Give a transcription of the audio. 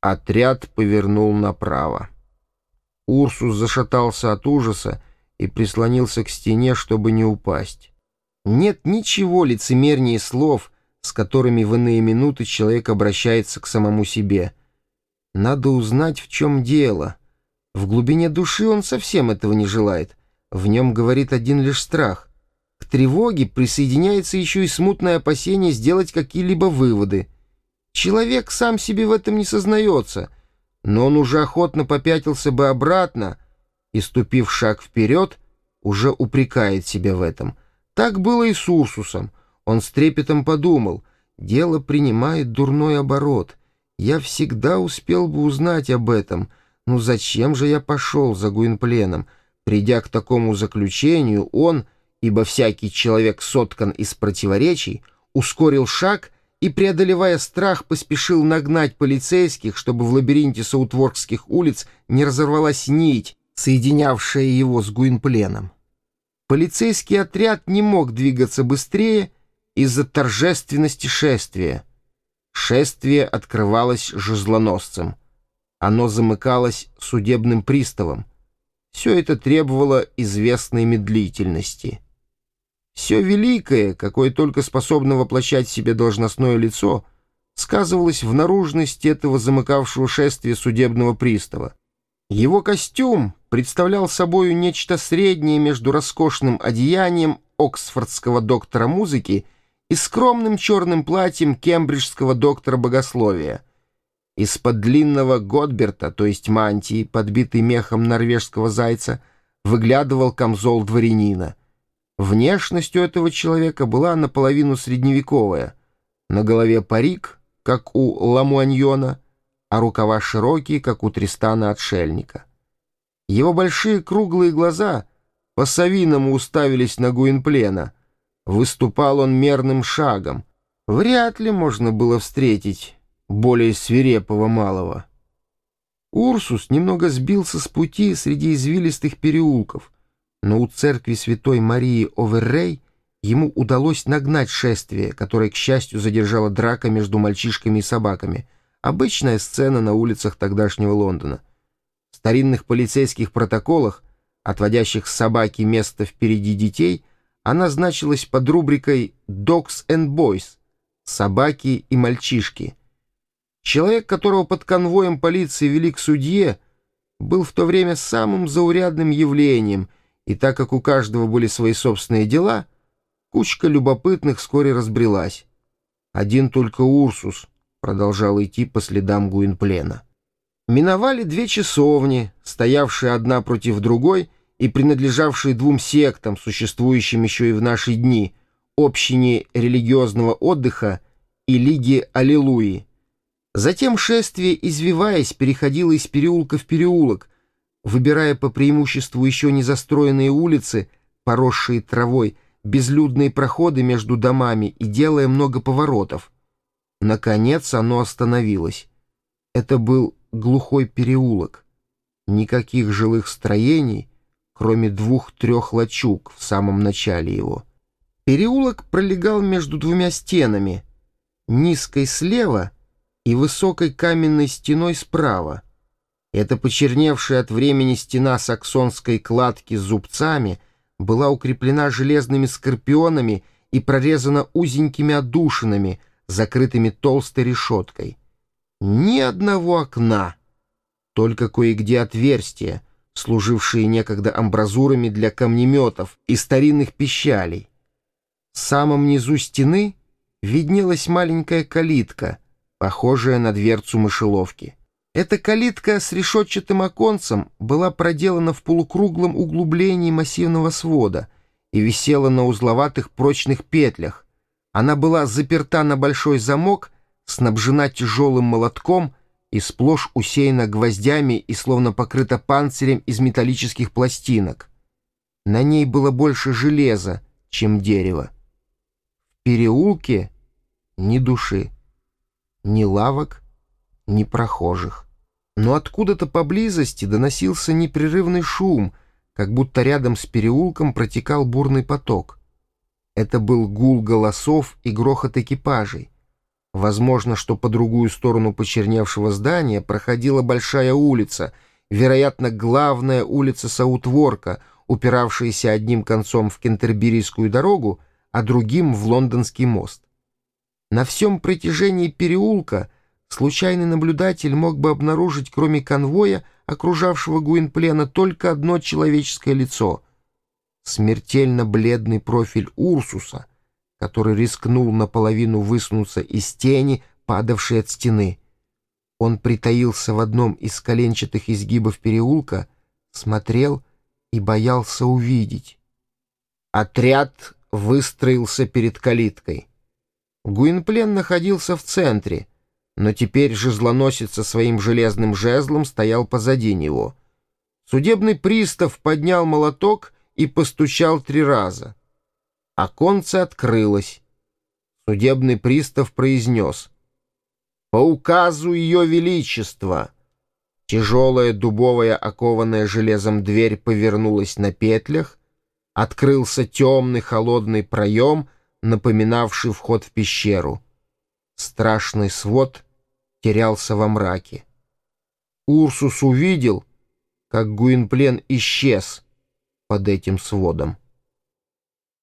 Отряд повернул направо. Урсус зашатался от ужаса и прислонился к стене, чтобы не упасть. Нет ничего лицемернее слов, с которыми в иные минуты человек обращается к самому себе. Надо узнать, в чем дело. В глубине души он совсем этого не желает. В нем говорит один лишь страх. К тревоге присоединяется еще и смутное опасение сделать какие-либо выводы. Человек сам себе в этом не сознается, но он уже охотно попятился бы обратно и, ступив шаг вперед, уже упрекает себя в этом. Так было и с Урсусом. Он с трепетом подумал, дело принимает дурной оборот. Я всегда успел бы узнать об этом. Ну зачем же я пошел за Гуинпленом? Придя к такому заключению, он, ибо всякий человек соткан из противоречий, ускорил шаг и, преодолевая страх, поспешил нагнать полицейских, чтобы в лабиринте Саутворкских улиц не разорвалась нить, соединявшая его с Гуинпленом. Полицейский отряд не мог двигаться быстрее из-за торжественности шествия. Шествие открывалось жезлоносцем. Оно замыкалось судебным приставом. Все это требовало известной медлительности. Все великое, какое только способно воплощать в себе должностное лицо, сказывалось в наружности этого замыкавшего шествия судебного пристава. Его костюм представлял собою нечто среднее между роскошным одеянием оксфордского доктора музыки и скромным черным платьем кембриджского доктора богословия — из-под длинного Годберта, то есть мантии, подбитой мехом норвежского зайца, выглядывал камзол дворянина. Внешность у этого человека была наполовину средневековая. На голове парик, как у Ламуаньона, а рукава широкие, как у Тристана-отшельника. Его большие круглые глаза по-совиному уставились на Гуинплена. Выступал он мерным шагом. Вряд ли можно было встретить более свирепого малого. Урсус немного сбился с пути среди извилистых переулков, но у церкви святой Марии Оверрей ему удалось нагнать шествие, которое, к счастью, задержала драка между мальчишками и собаками. Обычная сцена на улицах тогдашнего Лондона. В старинных полицейских протоколах, отводящих собаки место впереди детей, она значилась под рубрикой «Dogs and Boys» — «Собаки и мальчишки», Человек, которого под конвоем полиции вели к судье, был в то время самым заурядным явлением, и так как у каждого были свои собственные дела, кучка любопытных вскоре разбрелась. Один только Урсус продолжал идти по следам Гуинплена. Миновали две часовни, стоявшие одна против другой и принадлежавшие двум сектам, существующим еще и в наши дни, общине религиозного отдыха и Лиге Аллилуйи. Затем шествие, извиваясь, переходило из переулка в переулок, выбирая по преимуществу еще не застроенные улицы, поросшие травой, безлюдные проходы между домами и делая много поворотов. Наконец оно остановилось. Это был глухой переулок. Никаких жилых строений, кроме двух-трех лачуг в самом начале его. Переулок пролегал между двумя стенами, низкой слева — и высокой каменной стеной справа. Эта почерневшая от времени стена саксонской кладки с зубцами была укреплена железными скорпионами и прорезана узенькими отдушинами, закрытыми толстой решеткой. Ни одного окна, только кое-где отверстия, служившие некогда амбразурами для камнеметов и старинных пищалей. В самом низу стены виднелась маленькая калитка — похожая на дверцу мышеловки. Эта калитка с решетчатым оконцем была проделана в полукруглом углублении массивного свода и висела на узловатых прочных петлях. Она была заперта на большой замок, снабжена тяжелым молотком и сплошь усеяна гвоздями и словно покрыта панцирем из металлических пластинок. На ней было больше железа, чем дерева. В переулке ни души ни лавок, ни прохожих. Но откуда-то поблизости доносился непрерывный шум, как будто рядом с переулком протекал бурный поток. Это был гул голосов и грохот экипажей. Возможно, что по другую сторону почерневшего здания проходила большая улица, вероятно, главная улица Саутворка, упиравшаяся одним концом в Кентерберийскую дорогу, а другим в Лондонский мост. На всем протяжении переулка случайный наблюдатель мог бы обнаружить, кроме конвоя, окружавшего Гуинплена, только одно человеческое лицо — смертельно бледный профиль Урсуса, который рискнул наполовину высунуться из тени, падавшей от стены. Он притаился в одном из коленчатых изгибов переулка, смотрел и боялся увидеть. Отряд выстроился перед калиткой. Гуинплен находился в центре, но теперь жезлоносец со своим железным жезлом стоял позади него. Судебный пристав поднял молоток и постучал три раза — Оконце открылось. Судебный пристав произнес. «По указу Ее Величества!» Тяжелая дубовая окованная железом дверь повернулась на петлях, открылся темный холодный проем, напоминавший вход в пещеру. Страшный свод терялся во мраке. Урсус увидел, как Гуинплен исчез под этим сводом.